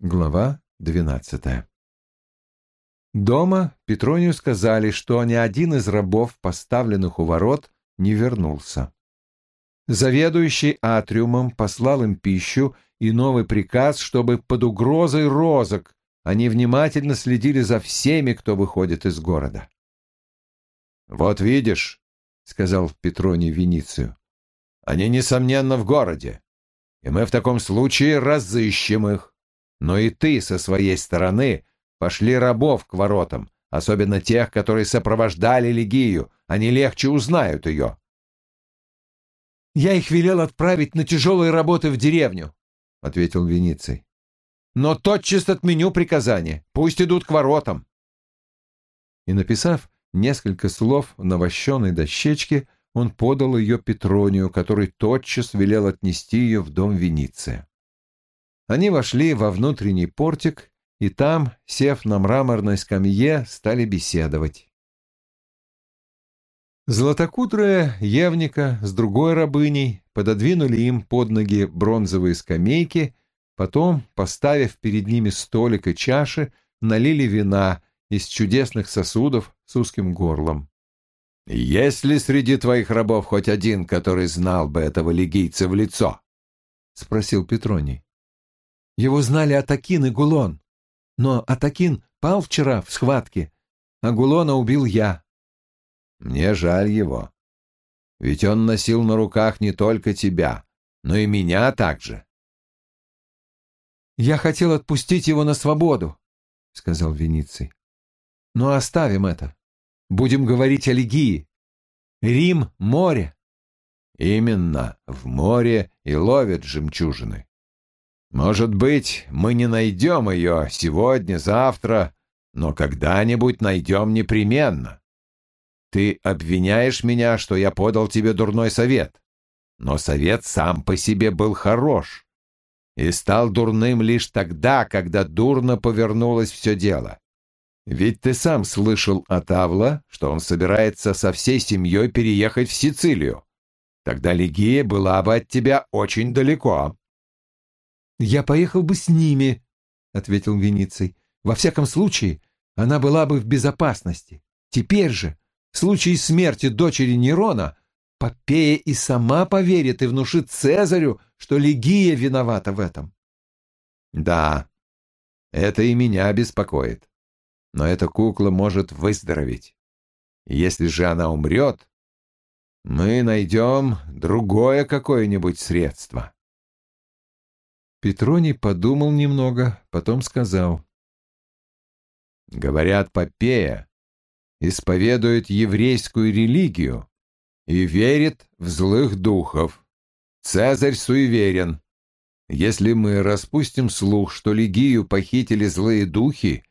Глава двенадцатая Дома Петронию сказали, что ни один из рабов, поставленных у ворот, не вернулся. Заведующий атриумом послал им пищу и новый приказ, чтобы под угрозой розок они внимательно следили за всеми, кто выходит из города. «Вот видишь», — сказал Петроний Веницию, — «они, несомненно, в городе, и мы в таком случае разыщем их. Но и ты со своей стороны пошли рабов к воротам, особенно тех, которые сопровождали Легию, они легче узнают ее». «Я их велел отправить на тяжелые работы в деревню», — ответил Вениций. «Но тотчас отменю приказание. Пусть идут к воротам». И, написав несколько слов на вощеной дощечке, он подал ее Петронию, который тотчас велел отнести ее в дом Вениция. Они вошли во внутренний портик, и там, сев на мраморной скамье, стали беседовать. Златокудрая Евника с другой рабыней пододвинули им под ноги бронзовые скамейки, потом, поставив перед ними столик и чаши, налили вина из чудесных сосудов с узким горлом. «Есть ли среди твоих рабов хоть один, который знал бы этого лигийца в лицо?» — спросил Петроний. «Его знали Атакин и Гулон, но Атакин пал вчера в схватке, а Гулона убил я». Мне жаль его. Ведь он носил на руках не только тебя, но и меня также. «Я хотел отпустить его на свободу», — сказал Вениций. «Но оставим это. Будем говорить о Лигии. Рим — море». «Именно, в море и ловят жемчужины. Может быть, мы не найдем ее сегодня, завтра, но когда-нибудь найдем непременно. Ты обвиняешь меня, что я подал тебе дурной совет. Но совет сам по себе был хорош. И стал дурным лишь тогда, когда дурно повернулось все дело. Ведь ты сам слышал от Авла, что он собирается со всей семьей переехать в Сицилию. Тогда Лигия была бы от тебя очень далеко. «Я поехал бы с ними», — ответил Вениций. «Во всяком случае, она была бы в безопасности. Теперь же в случае смерти дочери Нерона Попея и сама поверит и внушит Цезарю, что Легия виновата в этом. Да, это и меня беспокоит. Но эта кукла может выздороветь. Если же она умрет, мы найдем другое какое-нибудь средство. Петроний подумал немного, потом сказал. Говорят, Попея исповедует еврейскую религию и верит в злых духов. Цезарь суеверен. Если мы распустим слух, что Лигию похитили злые духи,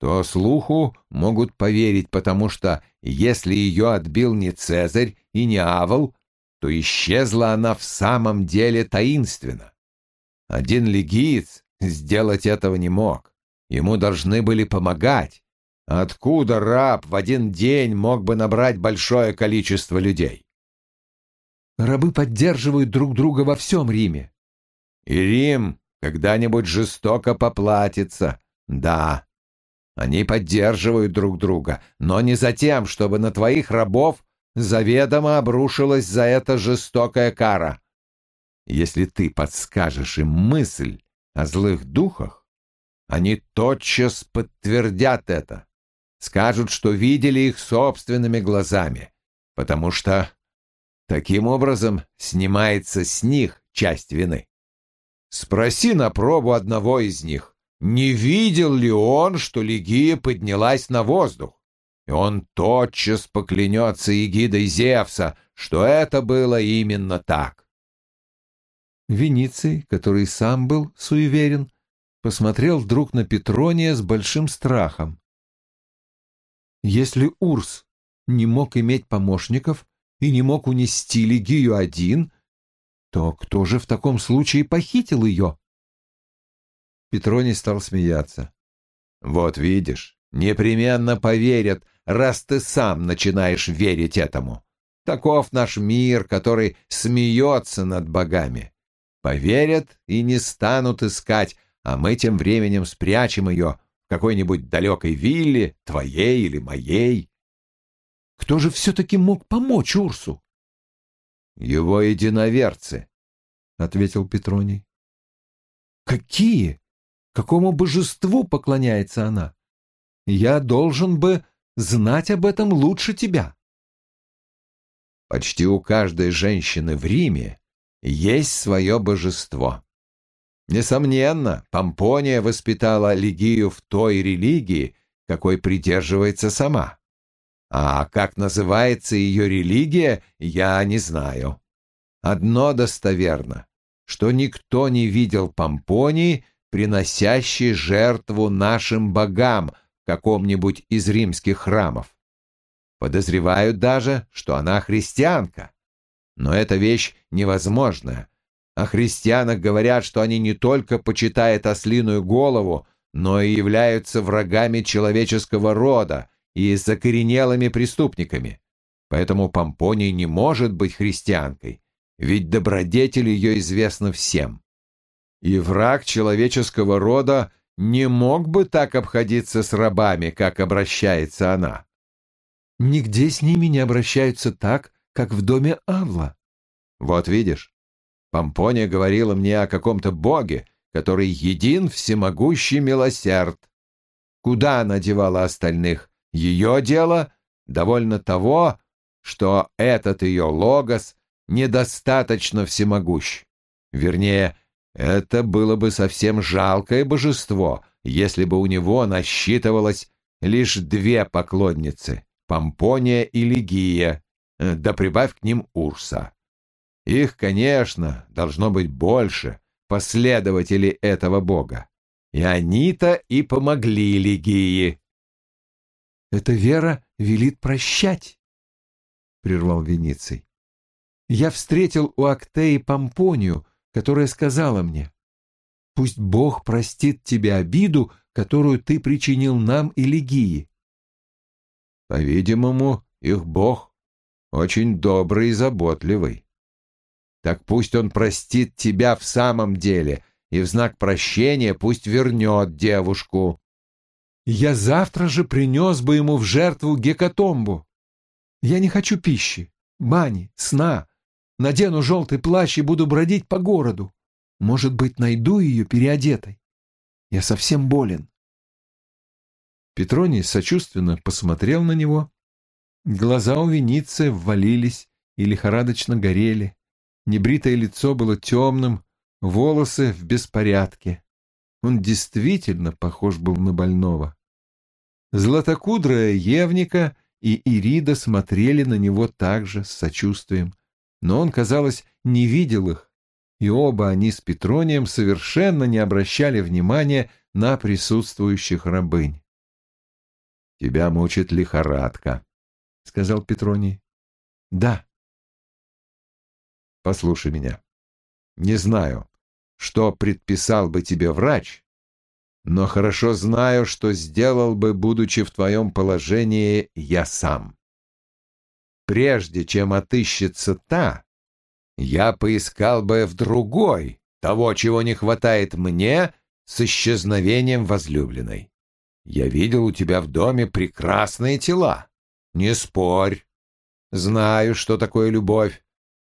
то слуху могут поверить, потому что если ее отбил не Цезарь и не Авл, то исчезла она в самом деле таинственно. Один лигиец сделать этого не мог. Ему должны были помогать, Откуда раб в один день мог бы набрать большое количество людей? Рабы поддерживают друг друга во всем Риме. И Рим когда-нибудь жестоко поплатится, да. Они поддерживают друг друга, но не за тем, чтобы на твоих рабов заведомо обрушилась за это жестокая кара. Если ты подскажешь им мысль о злых духах, они тотчас подтвердят это скажут, что видели их собственными глазами, потому что таким образом снимается с них часть вины. Спроси на пробу одного из них, не видел ли он, что Лигия поднялась на воздух, и он тотчас поклянется эгидой Зевса, что это было именно так. Вениций, который сам был суеверен, посмотрел вдруг на Петрония с большим страхом. Если Урс не мог иметь помощников и не мог унести Лигию один, то кто же в таком случае похитил ее? Петроний стал смеяться. «Вот видишь, непременно поверят, раз ты сам начинаешь верить этому. Таков наш мир, который смеется над богами. Поверят и не станут искать, а мы тем временем спрячем ее в какой-нибудь далекой вилле, твоей или моей. Кто же все-таки мог помочь Урсу? Его единоверцы, — ответил Петроний. Какие? Какому божеству поклоняется она? Я должен бы знать об этом лучше тебя. Почти у каждой женщины в Риме есть свое божество. Несомненно, Помпония воспитала Лигию в той религии, какой придерживается сама. А как называется ее религия, я не знаю. Одно достоверно, что никто не видел Помпонии, приносящей жертву нашим богам в каком-нибудь из римских храмов. Подозревают даже, что она христианка. Но эта вещь невозможная. О христианах говорят, что они не только почитают ослиную голову, но и являются врагами человеческого рода и закоренелыми преступниками. Поэтому Помпония не может быть христианкой, ведь добродетель ее известна всем. И враг человеческого рода не мог бы так обходиться с рабами, как обращается она. Нигде с ними не обращаются так, как в доме Авла. Вот видишь, Помпония говорила мне о каком-то боге, который един всемогущий милосерд. Куда она девала остальных? Ее дело довольно того, что этот ее логос недостаточно всемогущ. Вернее, это было бы совсем жалкое божество, если бы у него насчитывалось лишь две поклонницы Помпония и Лигия, да прибавь к ним Урса. Их, конечно, должно быть больше, последователей этого бога. И они-то и помогли Лигии. «Эта вера велит прощать», — прервал Вениций. «Я встретил у Актеи Помпонию, которая сказала мне, «Пусть Бог простит тебе обиду, которую ты причинил нам и Лигии. По-видимому, их Бог очень добрый и заботливый. Так пусть он простит тебя в самом деле, и в знак прощения пусть вернет девушку. Я завтра же принес бы ему в жертву гекатомбу. Я не хочу пищи, бани, сна. Надену желтый плащ и буду бродить по городу. Может быть, найду ее переодетой. Я совсем болен. Петроний сочувственно посмотрел на него. Глаза у Вениция ввалились и лихорадочно горели. Небритое лицо было темным, волосы в беспорядке. Он действительно похож был на больного. Златокудрая Евника и Ирида смотрели на него также с сочувствием, но он, казалось, не видел их, и оба они с Петронием совершенно не обращали внимания на присутствующих рабынь. Тебя мучит лихорадка, — сказал Петроний. — Да. — Послушай меня. Не знаю, что предписал бы тебе врач, но хорошо знаю, что сделал бы, будучи в твоем положении, я сам. Прежде чем отыщется та, я поискал бы в другой того, чего не хватает мне с исчезновением возлюбленной. Я видел у тебя в доме прекрасные тела. Не спорь. Знаю, что такое любовь.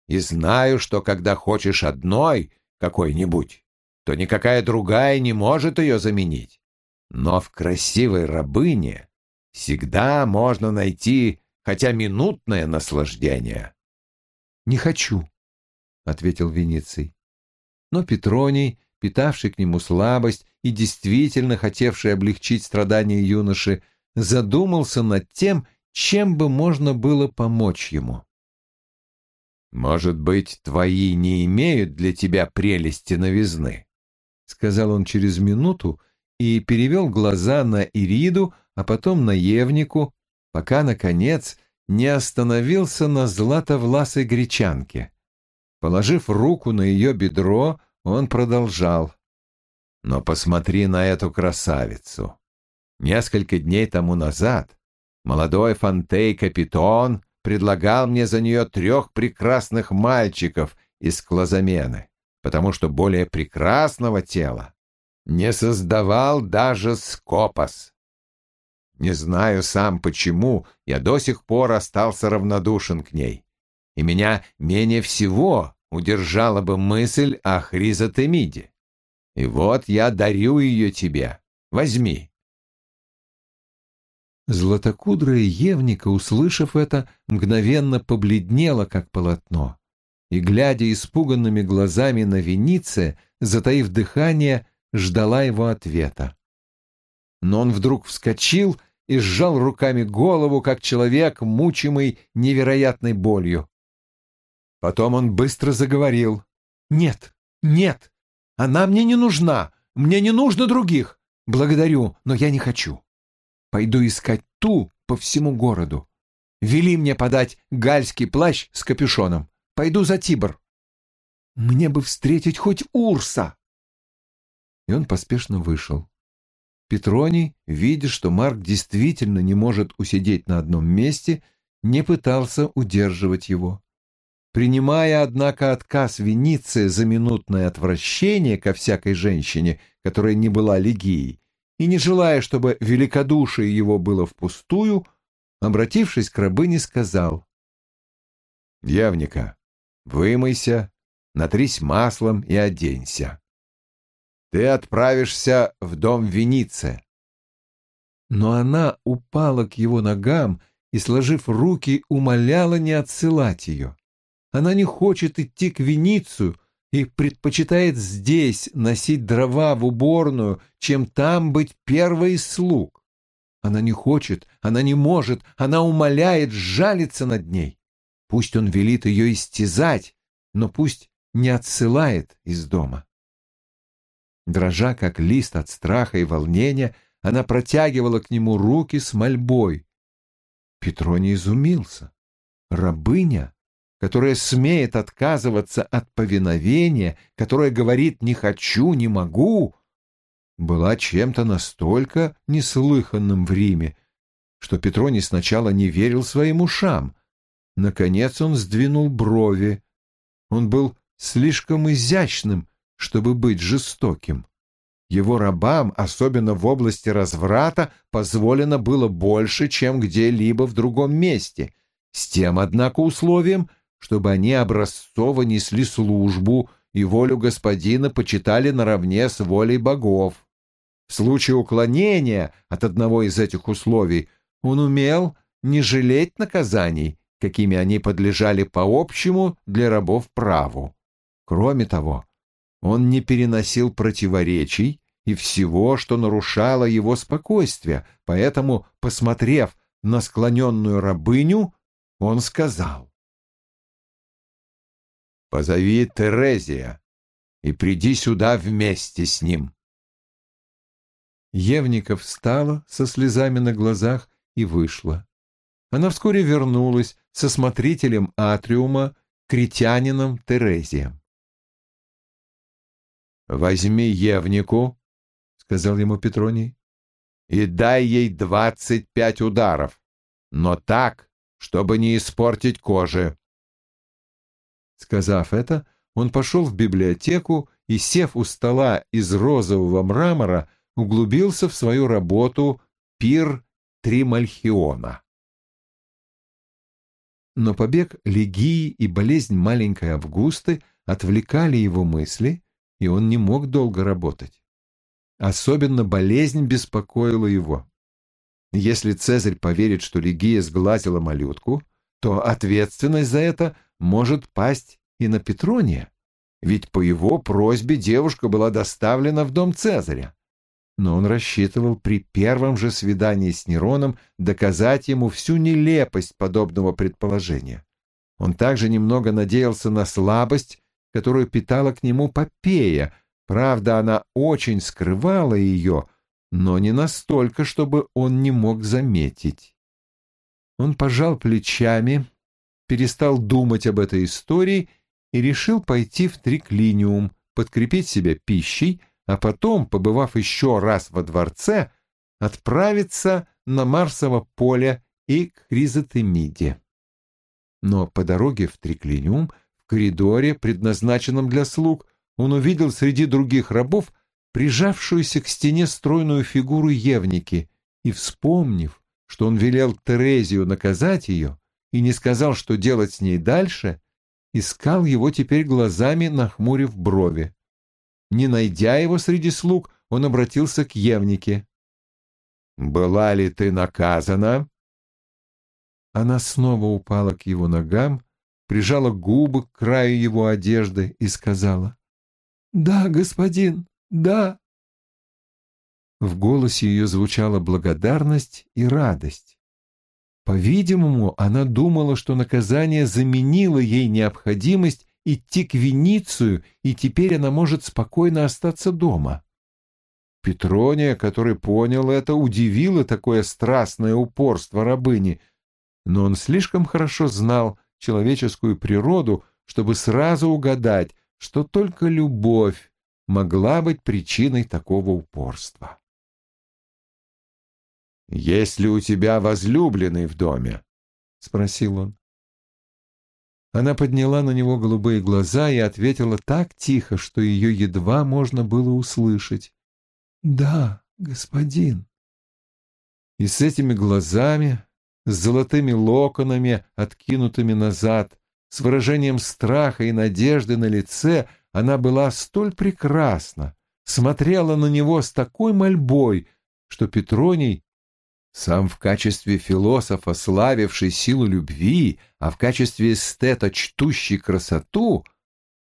И знаю, что когда хочешь одной какой-нибудь, то никакая другая не может ее заменить. Но в красивой рабыне всегда можно найти хотя минутное наслаждение. — Не хочу, — ответил Вениций. Но Петроний питавший к нему слабость и действительно хотевший облегчить страдания юноши, задумался над тем, чем бы можно было помочь ему. «Может быть, твои не имеют для тебя прелести новизны?» — сказал он через минуту и перевел глаза на Ириду, а потом на Евнику, пока, наконец, не остановился на златовласой гречанке. Положив руку на ее бедро, он продолжал. «Но посмотри на эту красавицу. Несколько дней тому назад молодой Фонтей Капитон предлагал мне за нее трех прекрасных мальчиков из Клозамены, потому что более прекрасного тела не создавал даже Скопос. Не знаю сам почему, я до сих пор остался равнодушен к ней. И меня менее всего удержала бы мысль о Хризотемиде. И вот я дарю ее тебе. Возьми. Златокудрая Евника, услышав это, мгновенно побледнела, как полотно, и, глядя испуганными глазами на Вениция, затаив дыхание, ждала его ответа. Но он вдруг вскочил и сжал руками голову, как человек, мучимый невероятной болью. Потом он быстро заговорил. «Нет, нет, она мне не нужна, мне не нужно других. Благодарю, но я не хочу. Пойду искать ту по всему городу. Вели мне подать гальский плащ с капюшоном. Пойду за Тибр. Мне бы встретить хоть Урса!» И он поспешно вышел. Петроний, видя, что Марк действительно не может усидеть на одном месте, не пытался удерживать его. Принимая, однако, отказ Вениция за минутное отвращение ко всякой женщине, которая не была легией, и не желая, чтобы великодушие его было впустую, обратившись к рабыне, сказал «Явника, вымойся, натрись маслом и оденься ты отправишься в дом Вениция. Но она упала к его ногам и, сложив руки, умоляла не отсылать ее. Она не хочет идти к Веницию и предпочитает здесь носить дрова в уборную, чем там быть первой из слуг. Она не хочет, она не может, она умоляет жалиться над ней. Пусть он велит ее истязать, но пусть не отсылает из дома. Дрожа, как лист от страха и волнения, она протягивала к нему руки с мольбой. Петро не изумился. Рабыня, которая смеет отказываться от повиновения, которая говорит «не хочу, не могу», была чем-то настолько неслыханным в Риме, что Петроний сначала не верил своим ушам. Наконец он сдвинул брови. Он был слишком изящным, чтобы быть жестоким. Его рабам, особенно в области разврата, позволено было больше, чем где-либо в другом месте, с тем, однако, условием, чтобы они образцово несли службу и волю господина почитали наравне с волей богов. В случае уклонения от одного из этих условий он умел не жалеть наказаний, какими они подлежали по общему для рабов праву. Кроме того, он не переносил противоречий и всего, что нарушало его спокойствие, поэтому, посмотрев на склоненную рабыню, он сказал. «Позови Терезия и приди сюда вместе с ним». Евника встала со слезами на глазах и вышла. Она вскоре вернулась со смотрителем атриума, критянином Терезием. «Возьми Евнику», — сказал ему Петроний, — «и дай ей двадцать пять ударов, но так, чтобы не испортить кожи». Сказав это, он пошел в библиотеку и, сев у стола из розового мрамора, углубился в свою работу «Пир Тримальхиона». Но побег Легии и болезнь маленькой Августы отвлекали его мысли, и он не мог долго работать. Особенно болезнь беспокоила его. Если Цезарь поверит, что Легия сглазила малютку, то ответственность за это может пасть и на Петрония, ведь по его просьбе девушка была доставлена в дом Цезаря. Но он рассчитывал при первом же свидании с Нероном доказать ему всю нелепость подобного предположения. Он также немного надеялся на слабость которую питала к нему Попея. Правда, она очень скрывала ее, но не настолько, чтобы он не мог заметить. Он пожал плечами, перестал думать об этой истории и решил пойти в триклиниум, подкрепить себя пищей, а потом, побывав еще раз во дворце, отправиться на Марсово поле и к Хризотемиде. Но по дороге в триклиниум – коридоре, предназначенном для слуг, он увидел среди других рабов прижавшуюся к стене стройную фигуру Евники, и, вспомнив, что он велел Терезию наказать ее и не сказал, что делать с ней дальше, искал его теперь глазами, нахмурив брови. Не найдя его среди слуг, он обратился к Евнике. «Была ли ты наказана?» Она снова упала к его ногам, прижала губы к краю его одежды и сказала. «Да, господин, да». В голосе ее звучала благодарность и радость. По-видимому, она думала, что наказание заменило ей необходимость идти к Веницию, и теперь она может спокойно остаться дома. Петрония, который понял это, удивило такое страстное упорство рабыни, но он слишком хорошо знал человеческую природу, чтобы сразу угадать, что только любовь могла быть причиной такого упорства. «Есть ли у тебя возлюбленный в доме?» — спросил он. Она подняла на него голубые глаза и ответила так тихо, что ее едва можно было услышать. «Да, господин». И с этими глазами, с золотыми локонами, откинутыми назад, с выражением страха и надежды на лице, она была столь прекрасна, смотрела на него с такой мольбой, что Петроний сам в качестве философа, славивший силу любви, а в качестве эстета, чтущий красоту,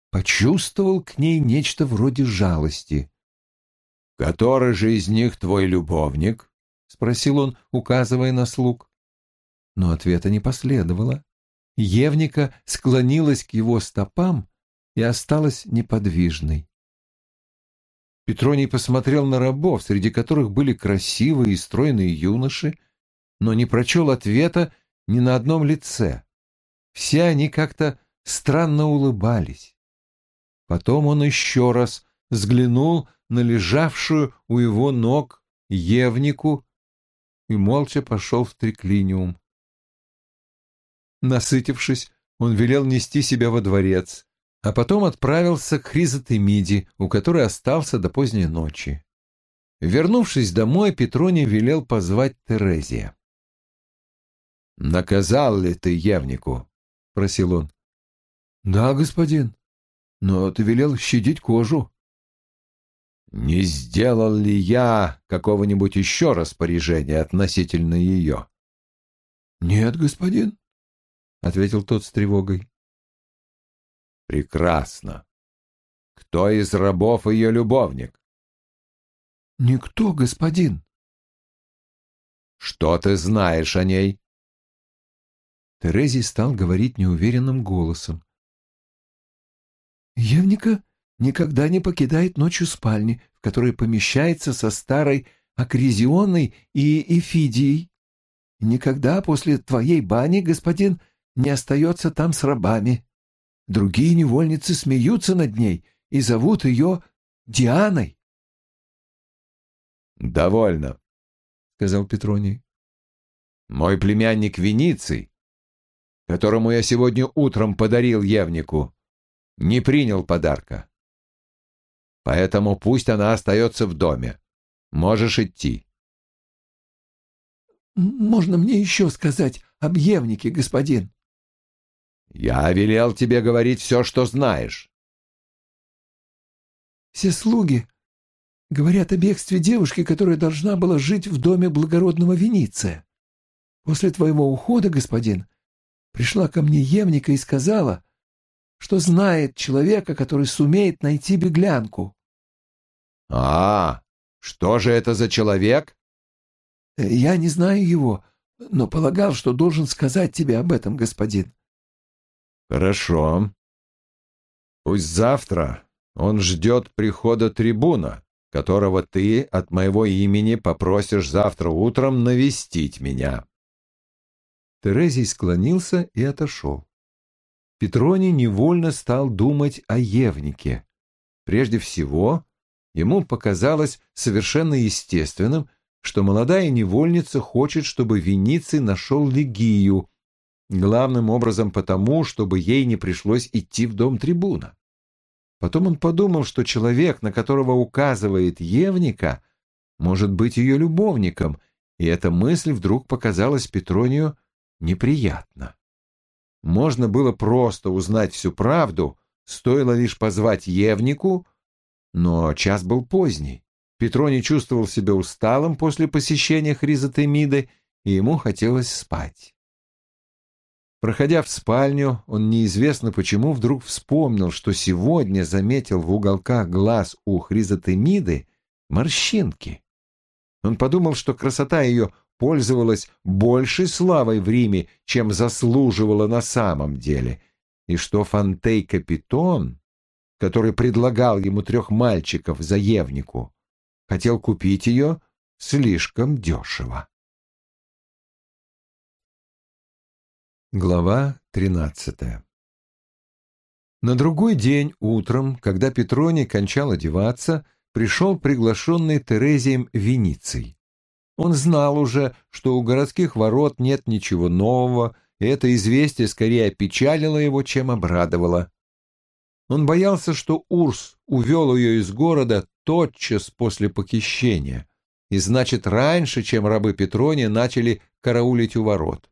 почувствовал к ней нечто вроде жалости. «Который же из них твой любовник?» — спросил он, указывая на слуг. Но ответа не последовало. Евника склонилась к его стопам и осталась неподвижной. Петроний посмотрел на рабов, среди которых были красивые и стройные юноши, но не прочел ответа ни на одном лице. Все они как-то странно улыбались. Потом он еще раз взглянул на лежавшую у его ног Евнику и молча пошел в триклиниум. Насытившись, он велел нести себя во дворец, а потом отправился к Хризотемиде, у которой остался до поздней ночи. Вернувшись домой, Петроний велел позвать Терезия. «Наказал ли ты Евнику?» — просил он. «Да, господин, но ты велел щадить кожу». «Не сделал ли я какого-нибудь еще распоряжения относительно ее?» «Нет, господин», — ответил тот с тревогой. Прекрасно. Кто из рабов ее любовник? Никто, господин. Что ты знаешь о ней? Терезий стал говорить неуверенным голосом. Евника никогда не покидает ночью спальни, в которой помещается со старой Акризионой и Эфидией. Никогда после твоей бани, господин, не остается там с рабами. Другие невольницы смеются над ней и зовут ее Дианой. «Довольно», — сказал Петроний. «Мой племянник Вениций, которому я сегодня утром подарил Евнику, не принял подарка. Поэтому пусть она остается в доме. Можешь идти». «Можно мне еще сказать об Евнике, господин?» Я велел тебе говорить все, что знаешь. Все слуги говорят о бегстве девушки, которая должна была жить в доме благородного Вениция. После твоего ухода, господин, пришла ко мне Евника и сказала, что знает человека, который сумеет найти беглянку. — А, что же это за человек? — Я не знаю его, но полагал, что должен сказать тебе об этом, господин. Хорошо. Пусть завтра он ждет прихода трибуна, которого ты от моего имени попросишь завтра утром навестить меня. Терезий склонился и отошел. Петроний невольно стал думать о Евнике. Прежде всего, ему показалось совершенно естественным, что молодая невольница хочет, чтобы Вениций нашел Легию, главным образом потому, чтобы ей не пришлось идти в дом трибуна. Потом он подумал, что человек, на которого указывает Евника, может быть ее любовником, и эта мысль вдруг показалась Петронию неприятна. Можно было просто узнать всю правду, стоило лишь позвать Евнику, но час был поздний. Петроний чувствовал себя усталым после посещения Хризотемиды, и ему хотелось спать. Проходя в спальню, он неизвестно почему вдруг вспомнил, что сегодня заметил в уголках глаз у Хризотемиды морщинки. Он подумал, что красота ее пользовалась большей славой в Риме, чем заслуживала на самом деле, и что Фонтей Капитон, который предлагал ему трех мальчиков за Евнику, хотел купить ее слишком дешево. Глава тринадцатая На другой день утром, когда Петроний кончал одеваться, пришел приглашенный Терезием Вениций. Он знал уже, что у городских ворот нет ничего нового, и это известие скорее опечалило его, чем обрадовало. Он боялся, что Урс увел ее из города тотчас после похищения, и значит раньше, чем рабы Петрония начали караулить у ворот.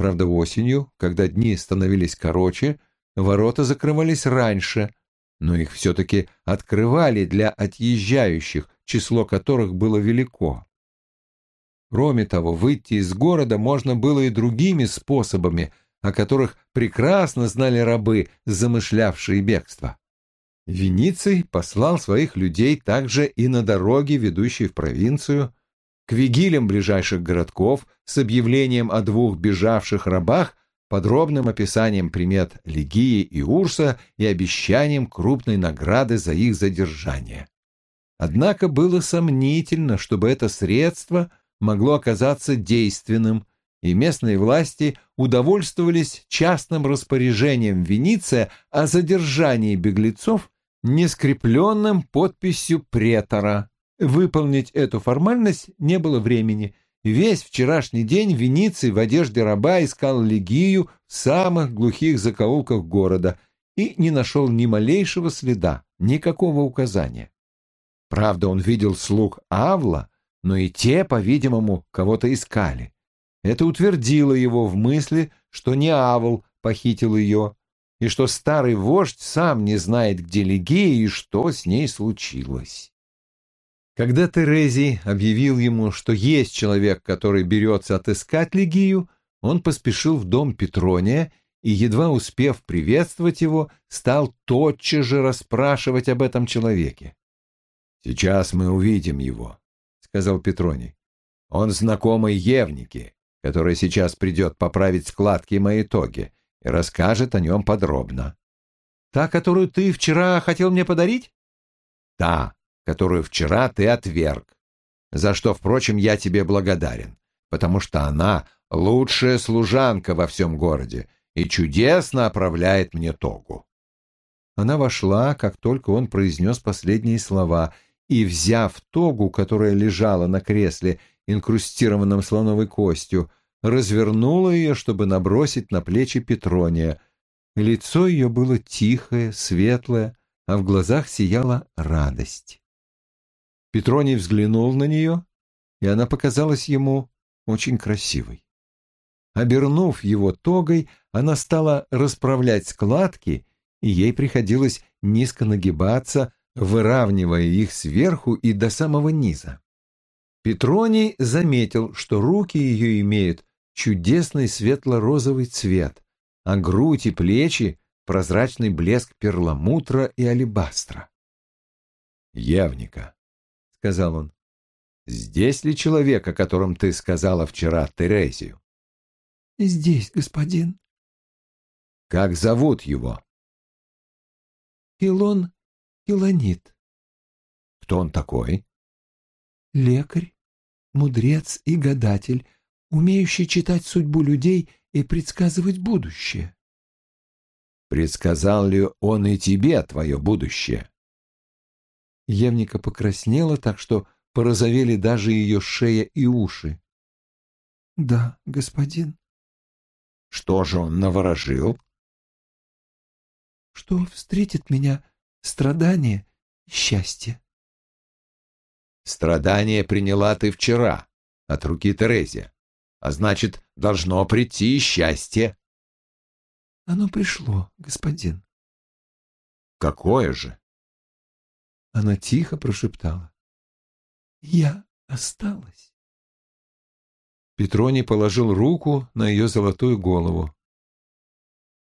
Правда, осенью, когда дни становились короче, ворота закрывались раньше, но их все-таки открывали для отъезжающих, число которых было велико. Кроме того, выйти из города можно было и другими способами, о которых прекрасно знали рабы, замышлявшие бегство. Вениций послал своих людей также и на дороге, ведущей в провинцию, к вигилям ближайших городков с объявлением о двух бежавших рабах, подробным описанием примет Легии и Урса и обещанием крупной награды за их задержание. Однако было сомнительно, чтобы это средство могло оказаться действенным, и местные власти удовольствовались частным распоряжением Вениция о задержании беглецов, не скрепленным подписью претора. Выполнить эту формальность не было времени. Весь вчерашний день Вениций в одежде раба искал Легию в самых глухих закоулках города и не нашел ни малейшего следа, никакого указания. Правда, он видел слуг Авла, но и те, по-видимому, кого-то искали. Это утвердило его в мысли, что не Авл похитил ее, и что старый вождь сам не знает, где Легия и что с ней случилось. Когда Терезий объявил ему, что есть человек, который берется отыскать Легию, он поспешил в дом Петрония и, едва успев приветствовать его, стал тотчас же расспрашивать об этом человеке. «Сейчас мы увидим его», — сказал Петроний. «Он знакомый Евники, который сейчас придет поправить складки моей тоги и расскажет о нем подробно». «Та, которую ты вчера хотел мне подарить?» «Да, которую вчера ты отверг, за что, впрочем, я тебе благодарен, потому что она лучшая служанка во всем городе и чудесно оправляет мне тогу». Она вошла, как только он произнес последние слова, и, взяв тогу, которая лежала на кресле, инкрустированном слоновой костью, развернула ее, чтобы набросить на плечи Петрония. Лицо ее было тихое, светлое, а в глазах сияла радость. Петроний взглянул на нее, и она показалась ему очень красивой. Обернув его тогой, она стала расправлять складки, и ей приходилось низко нагибаться, выравнивая их сверху и до самого низа. Петроний заметил, что руки ее имеют чудесный светло-розовый цвет, а грудь и плечи — прозрачный блеск перламутра и алебастра. «Явника», — сказал он, — «здесь ли человек, о котором ты сказала вчера Терезию?» «Здесь, господин». «Как зовут его?» «Илон Илонит». «Кто он такой?» «Лекарь, мудрец и гадатель, умеющий читать судьбу людей и предсказывать будущее». «Предсказал ли он и тебе твое будущее?» Евника покраснела так, что порозовели даже ее шея и уши. «Да, господин». «Что же он наворожил?» «Что встретит меня страдание и счастье. Страдание приняла ты вчера от руки Терезия, а значит, должно прийти счастье. Оно пришло, господин. Какое же? Она тихо прошептала. Я осталась. Петроний положил руку на ее золотую голову.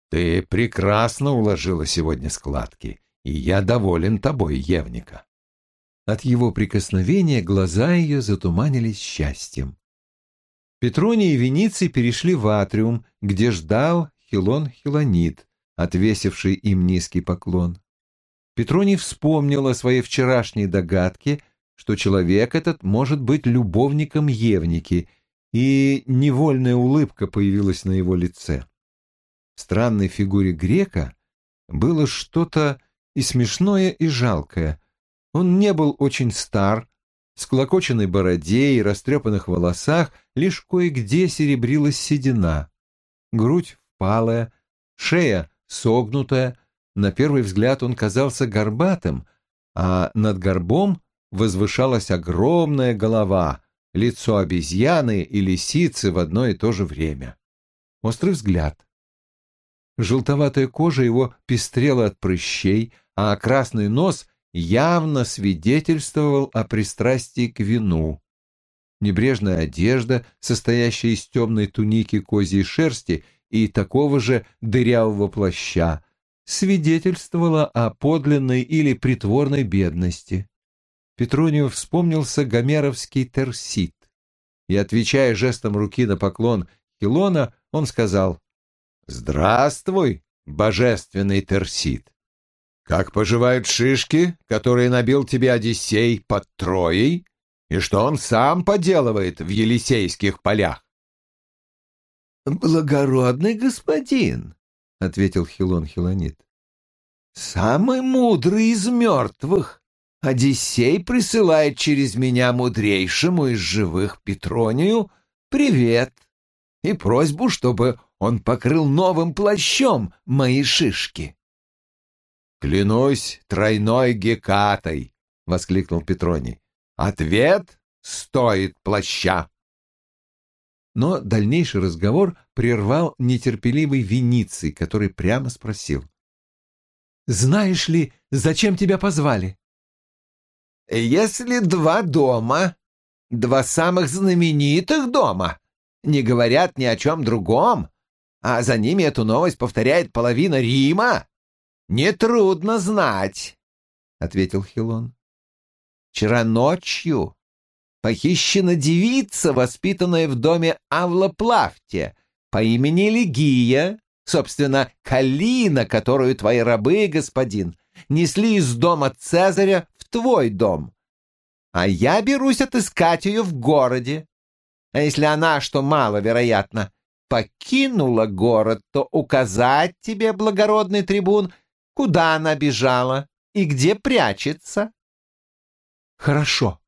Ты прекрасно уложила сегодня складки, и я доволен тобой, Евника. От его прикосновения глаза ее затуманились счастьем. Петроний и Вениций перешли в атриум, где ждал Хилон Хилонит, отвесивший им низкий поклон. Петроний вспомнил о своей вчерашней догадке, что человек этот может быть любовником Евники, и невольная улыбка появилась на его лице. В странной фигуре грека было что-то и смешное, и жалкое. Он не был очень стар, с клокоченной бороде и растрепанных волосах лишь кое-где серебрилась седина. Грудь впалая, шея согнутая, на первый взгляд он казался горбатым, а над горбом возвышалась огромная голова, лицо обезьяны и лисицы в одно и то же время. Острый взгляд, Желтоватая кожа его пестрела от прыщей, а красный нос явно свидетельствовал о пристрастии к вину. Небрежная одежда, состоящая из темной туники козьей шерсти и такого же дырявого плаща, свидетельствовала о подлинной или притворной бедности. Петрунию вспомнился гомеровский терсит, и, отвечая жестом руки на поклон Хилона, он сказал Здравствуй, божественный Терсит. Как поживают шишки, которые набил тебе Одиссей под Троей, и что он сам поделывает в Елисейских полях? «Благородный господин», — ответил Хилон Хилонит, — «самый мудрый из мертвых. Одиссей присылает через меня мудрейшему из живых Петронию привет и просьбу, чтобы он покрыл новым плащом мои шишки. «Клянусь тройной гекатой!» — воскликнул Петроний. «Ответ стоит плаща!» Но дальнейший разговор прервал нетерпеливый Вениций, который прямо спросил. «Знаешь ли, зачем тебя позвали?» «Если два дома, два самых знаменитых дома, не говорят ни о чем другом, а за ними эту новость повторяет половина Рима. Нетрудно знать, — ответил Хилон. Вчера ночью похищена девица, воспитанная в доме Авла Плавте по имени Легия, собственно, Калина, которую твои рабы, господин, несли из дома Цезаря в твой дом. А я берусь отыскать ее в городе. А если она, что маловероятно, покинула город, то указать тебе, благородный трибун, куда она бежала и где прячется. Хорошо,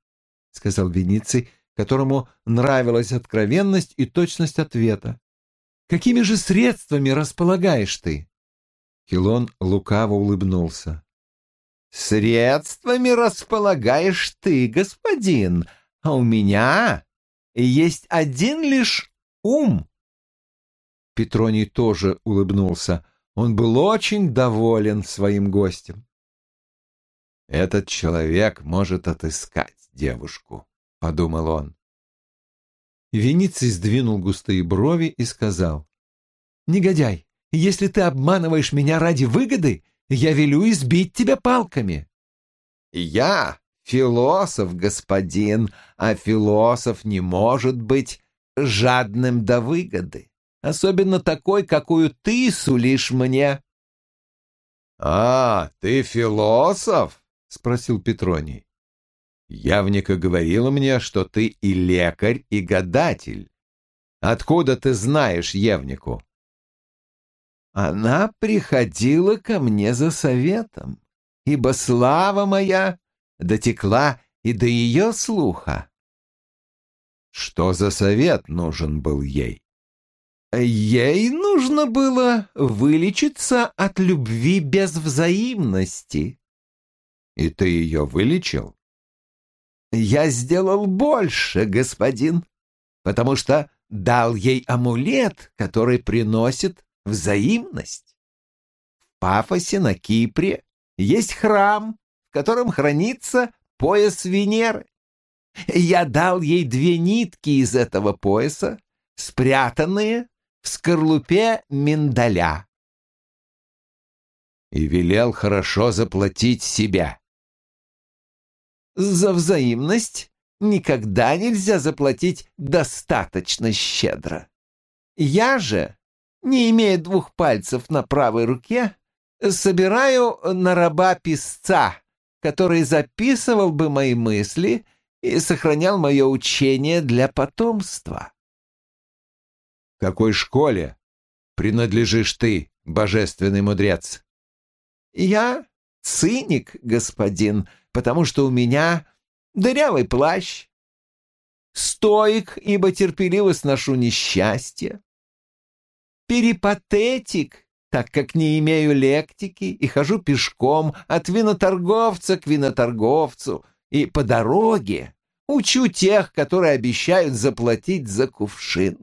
сказал Вениций, которому нравилась откровенность и точность ответа. Какими же средствами располагаешь ты? Хилон лукаво улыбнулся. Средствами располагаешь ты, господин, а у меня есть один лишь ум. Петроний тоже улыбнулся. Он был очень доволен своим гостем. «Этот человек может отыскать девушку», — подумал он. Вениций сдвинул густые брови и сказал. «Негодяй, если ты обманываешь меня ради выгоды, я велю избить тебя палками». «Я философ, господин, а философ не может быть жадным до выгоды особенно такой, какую ты сулишь мне. — А, ты философ? — спросил Петроний. — Явника говорила мне, что ты и лекарь, и гадатель. Откуда ты знаешь Евнику? Она приходила ко мне за советом, ибо слава моя дотекла и до ее слуха. Что за совет нужен был ей? Ей нужно было вылечиться от любви без взаимности, И ты ее вылечил? Я сделал больше, господин, потому что дал ей амулет, который приносит взаимность. В Пафосе на Кипре есть храм, в котором хранится пояс Венеры. Я дал ей две нитки из этого пояса, спрятанные в скорлупе миндаля. И велел хорошо заплатить себя. За взаимность никогда нельзя заплатить достаточно щедро. Я же, не имея двух пальцев на правой руке, собираю на раба писца, который записывал бы мои мысли и сохранял мое учение для потомства. Какой школе принадлежишь ты, божественный мудрец? Я циник, господин, потому что у меня дырявый плащ. Стоик, ибо терпеливо сношу несчастье. Перипатетик, так как не имею лектики и хожу пешком от виноторговца к виноторговцу, и по дороге учу тех, которые обещают заплатить за кувшин.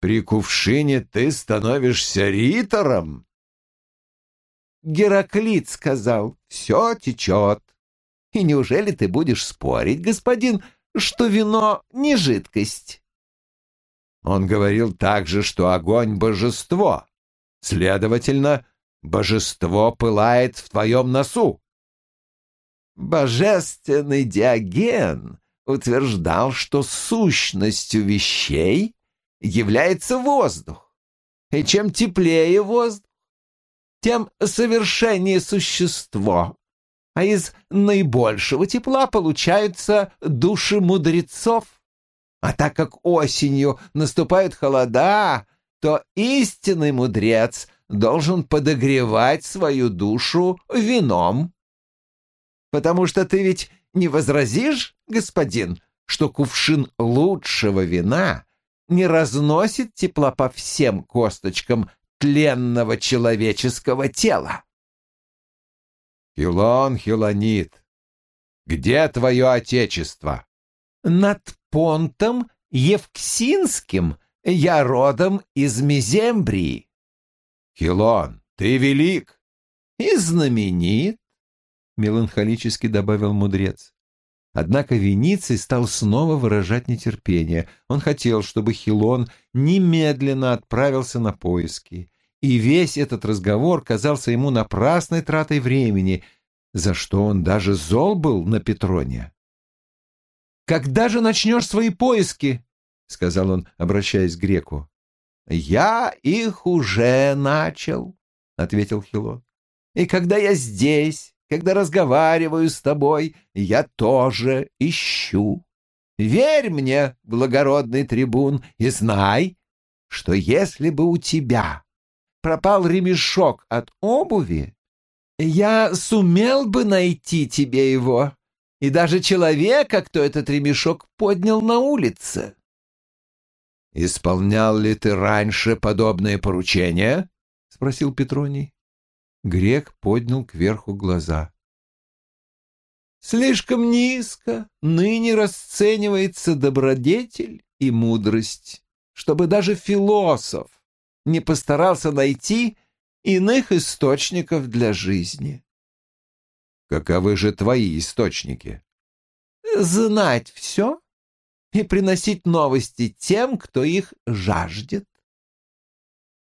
При кувшине ты становишься ритором? Гераклит сказал, все течет. И неужели ты будешь спорить, господин, что вино не жидкость? Он говорил также, что огонь — божество. Следовательно, божество пылает в твоем носу. Божественный Диоген утверждал, что сущностью вещей является воздух. И чем теплее воздух, тем совершеннее существо. А из наибольшего тепла получаются души мудрецов. А так как осенью наступают холода, то истинный мудрец должен подогревать свою душу вином. Потому что ты ведь не возразишь, господин, что кувшин лучшего вина не разносит тепла по всем косточкам тленного человеческого тела. Хилон, Хилонит, где твое отечество? Над понтом Евксинским я родом из Мезембрии. Хилон, ты велик и знаменит, меланхолически добавил мудрец. Однако Вениций стал снова выражать нетерпение. Он хотел, чтобы Хилон немедленно отправился на поиски. И весь этот разговор казался ему напрасной тратой времени, за что он даже зол был на Петроне. «Когда же начнешь свои поиски?» — сказал он, обращаясь к греку. «Я их уже начал», — ответил Хилон. «И когда я здесь, когда разговариваю с тобой, я тоже ищу. Верь мне, благородный трибун, и знай, что если бы у тебя пропал ремешок от обуви, я сумел бы найти тебе его, и даже человека, кто этот ремешок поднял на улице. «Исполнял ли ты раньше подобные поручения?» — спросил Петроний. Грек поднял кверху глаза. Слишком низко ныне расценивается добродетель и мудрость, чтобы даже философ не постарался найти иных источников для жизни. Каковы же твои источники? Знать все и приносить новости тем, кто их жаждет.